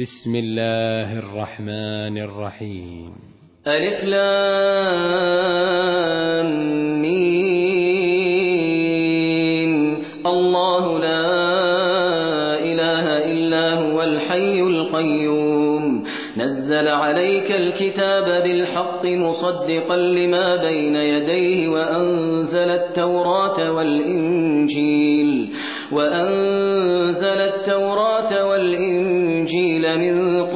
بسم الله الرحمن الرحيم. ألف لام ميم. الله لا إله إلا هو الحي القيوم. نزل عليك الكتاب بالحق مصدقا لما بين يديه وأنزل التوراة والإنجيل. وأنزل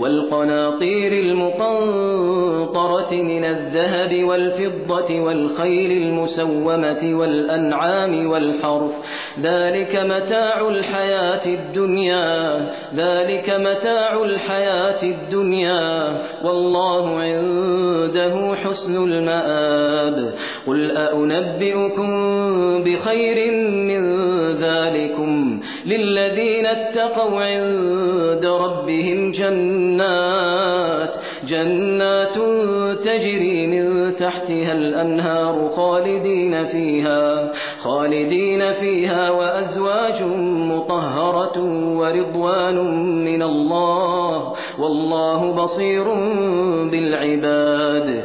والقناطير المقنطرة من الذهب والفضة والخيل المسومة والأنعام والحرف. ذلك متاع الحياة الدنيا. ذلك متاع الحياة الدنيا. والله عنده حسن المآب. قل أأنبئكم بخير من ذلكم للذين اتقوا عند ربهم جنات جنات تجري من تحتها الأنهار خالدين فيها خالدين فيها وأزواج مطهرة ورضوان من الله والله بصير بالعباد.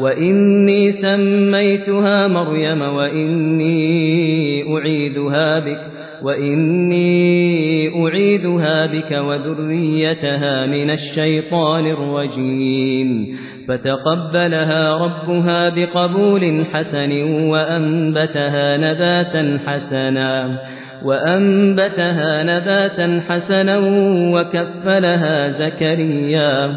وإني سميتها مريم وإني أعيدها بك وإني أعيدها بك وذريتها من الشيطان الرجيم فتقبلها ربها بقبول حسن وأنبتها نباتا حسنا وأنبتها نباتا حسنا وكفلها زكريا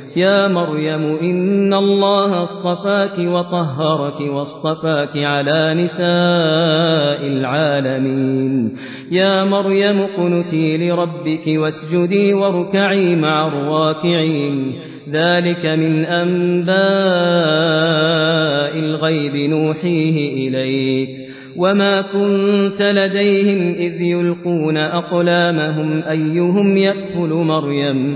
يا مريم إن الله اصطفاك وطهرك واصطفاك على نساء العالمين. يا مريم قنتي لربك واسجدي واركعي مع الراكعين. ذلك من أنباء الغيب نوحيه إليك. وما كنت لديهم إذ يلقون أقلامهم أيهم يكفل مريم؟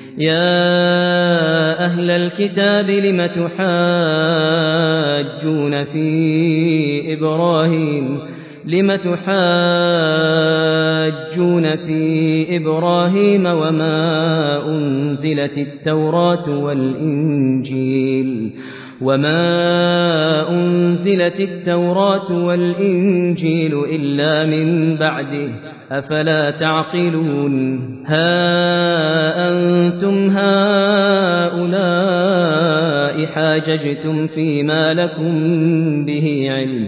يا أهل الكتاب لم تحاجون في إبراهيم؟ لم تحاجون في إبراهيم وما أنزلت التوراة والإنجيل؟ وما أنزلت التوراة والإنجيل إلا من بعده. أفلا تعقلون؟ ها أنتم هؤلاء حاججتم فيما لكم به علم.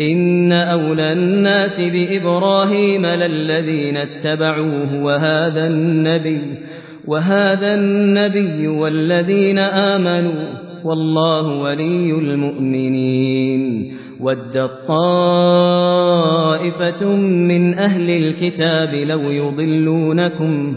إن أولى الناس بإبراهيم للذين اتبعوه وهذا النبي وهذا النبي والذين آمنوا والله ولي المؤمنين ود طائفة من أهل الكتاب لو يضلونكم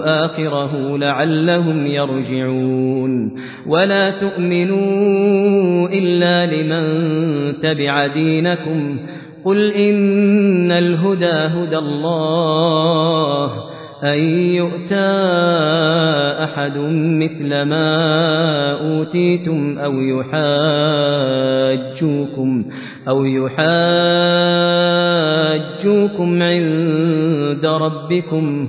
آخره لعلهم يرجعون. ولا تؤمنوا إلا لمن تبع دينكم. قل إن الهدى هدى الله. أن يؤتى أحد مثل ما أوتيتم أو يحاجوكم أو يحاجوكم عند ربكم.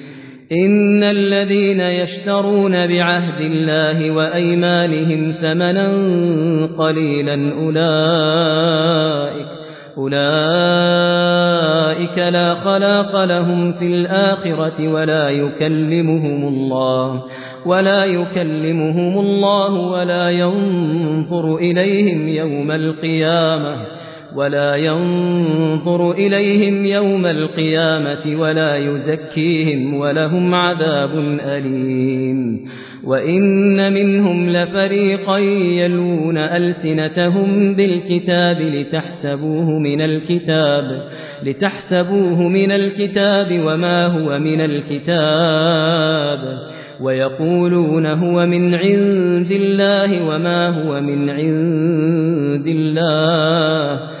إن الذين يشترون بعهد الله وأيمانهم ثمنا قليلا أولئك أولئك لا خلاق لهم في الآخرة ولا يكلمهم الله ولا يكلمهم الله ولا ينظر إليهم يوم القيامة ولا ينظر إليهم يوم القيامة ولا يزكيهم ولهم عذاب أليم. وإن منهم لفريقا يلون ألسنتهم بالكتاب لتحسبوه من الكتاب لتحسبوه من الكتاب وما هو من الكتاب. ويقولون هو من عند الله وما هو من عند الله.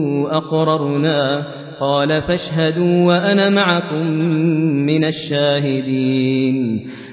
أقررنا. قال فاشهدوا وأنا معكم من الشاهدين.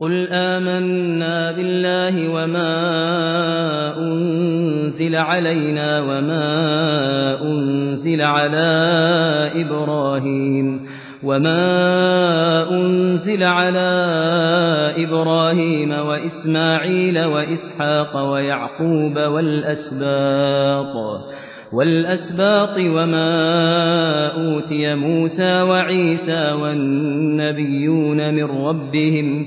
قل آمنا بالله وما أنزل علينا وما أنزل على إبراهيم وما أنزل على إبراهيم وإسماعيل وإسحاق ويعقوب والأسباط والأسباط وما أوتي موسى وعيسى والنبيون من ربهم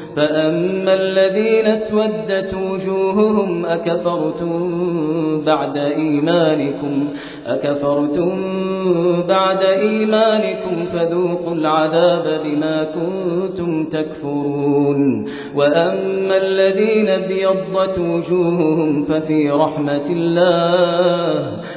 فأما الذين اسودت وجوههم أكفرتم بعد إيمانكم أكفرتم بعد إيمانكم فذوقوا العذاب بما كنتم تكفرون وأما الذين ابيضت وجوههم ففي رحمة الله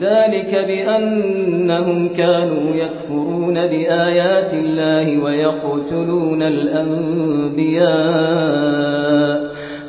ذلك بأنهم كانوا يكفرون بآيات الله ويقتلون الأنبياء.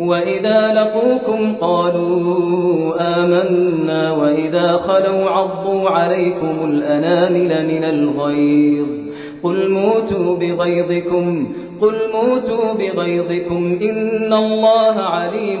وإذا لقوكم قالوا آمنا وإذا خلوا عضوا عليكم الأنامل من الغيظ قل موتوا بغيظكم قل موتوا بغيظكم إن الله عليم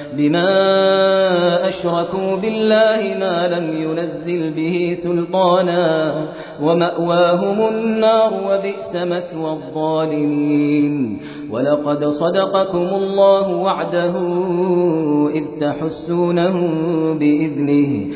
بما أشركوا بالله ما لم ينزل به سلطانا ومأواهم النار وبئس مثوى الظالمين. ولقد صدقكم الله وعده إذ تحسونهم بإذنه.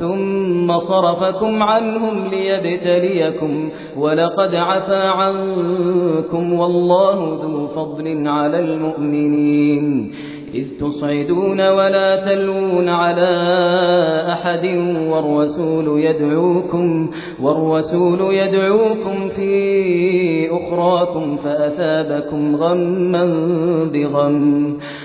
ثم صرفكم عنهم ليبتليكم ولقد عفا عنكم والله ذو فضل على المؤمنين إذ تصعدون ولا تلون على أحد والرسول يدعوكم والرسول يدعوكم في أخراكم فأثابكم غما بغم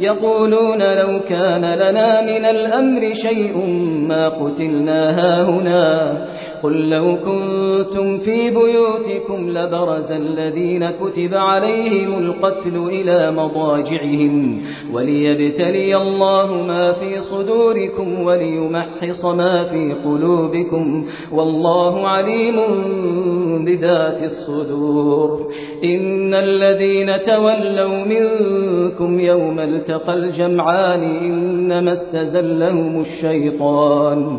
يقولون لو كان لنا من الأمر شيء ما قتلنا هاهنا. قل لو كنتم في بيوتكم لبرز الذين كتب عليهم القتل إلى مضاجعهم وليبتلي الله ما في صدوركم وليمحص ما في قلوبكم والله عليم بذات الصدور إن الذين تولوا منكم يوم التقى الجمعان إنما استزلهم الشيطان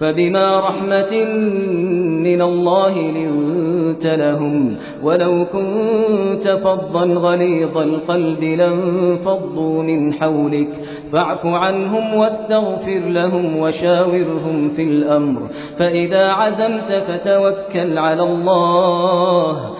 فبما رحمة من الله لنت لهم ولو كنت فظا غليظ القلب لانفضوا من حولك فاعف عنهم واستغفر لهم وشاورهم في الأمر فإذا عزمت فتوكل على الله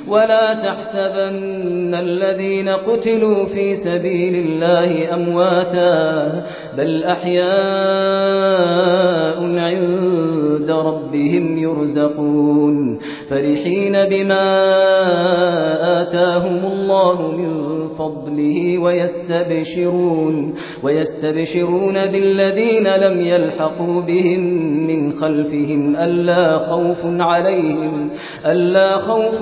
ولا تحسبن الذين قتلوا في سبيل الله أمواتا بل أحياء عند ربهم يرزقون. فرحين بما آتاهم الله من فضله ويستبشرون ويستبشرون بالذين لم يلحقوا بهم من خلفهم ألا خوف عليهم ألا خوف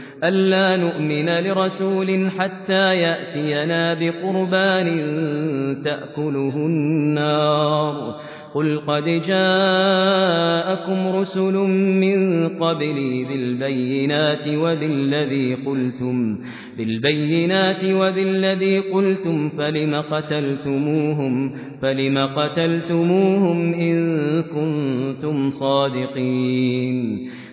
ألا نؤمن لرسول حتى يأتينا بقربان تأكله النار. قل قد جاءكم رسل من قبلي بالبينات وبالذي قلتم بالبينات وبالذي قلتم فلم قتلتموهم؟ فلم قتلتموهم إن كنتم صادقين.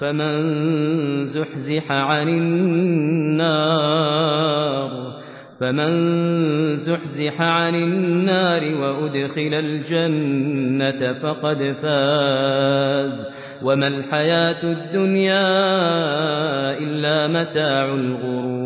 فمن زحزح عن النار فمن زحزح عن النار وأدخل الجنة فقد فاز وما الحياة الدنيا إلا متاع الغرور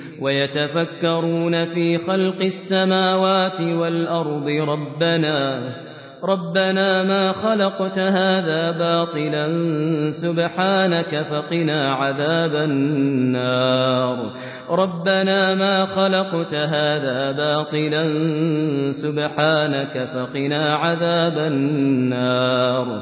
ويتفكرون في خلق السماوات والأرض ربنا ربنا ما خلقت هذا باطلا سبحانك فقنا عذاب النار. ربنا ما خلقت هذا باطلا سبحانك فقنا عذاب النار.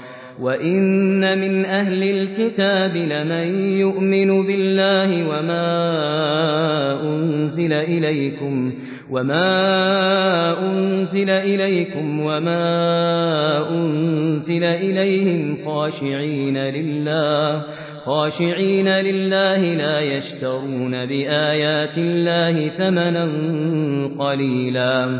وإن من أهل الكتاب لمن يؤمن بالله وما أنزل إليكم وما أنزل إليكم وما أنزل إليهم خاشعين لله خاشعين لله لا يشترون بآيات الله ثمنا قليلا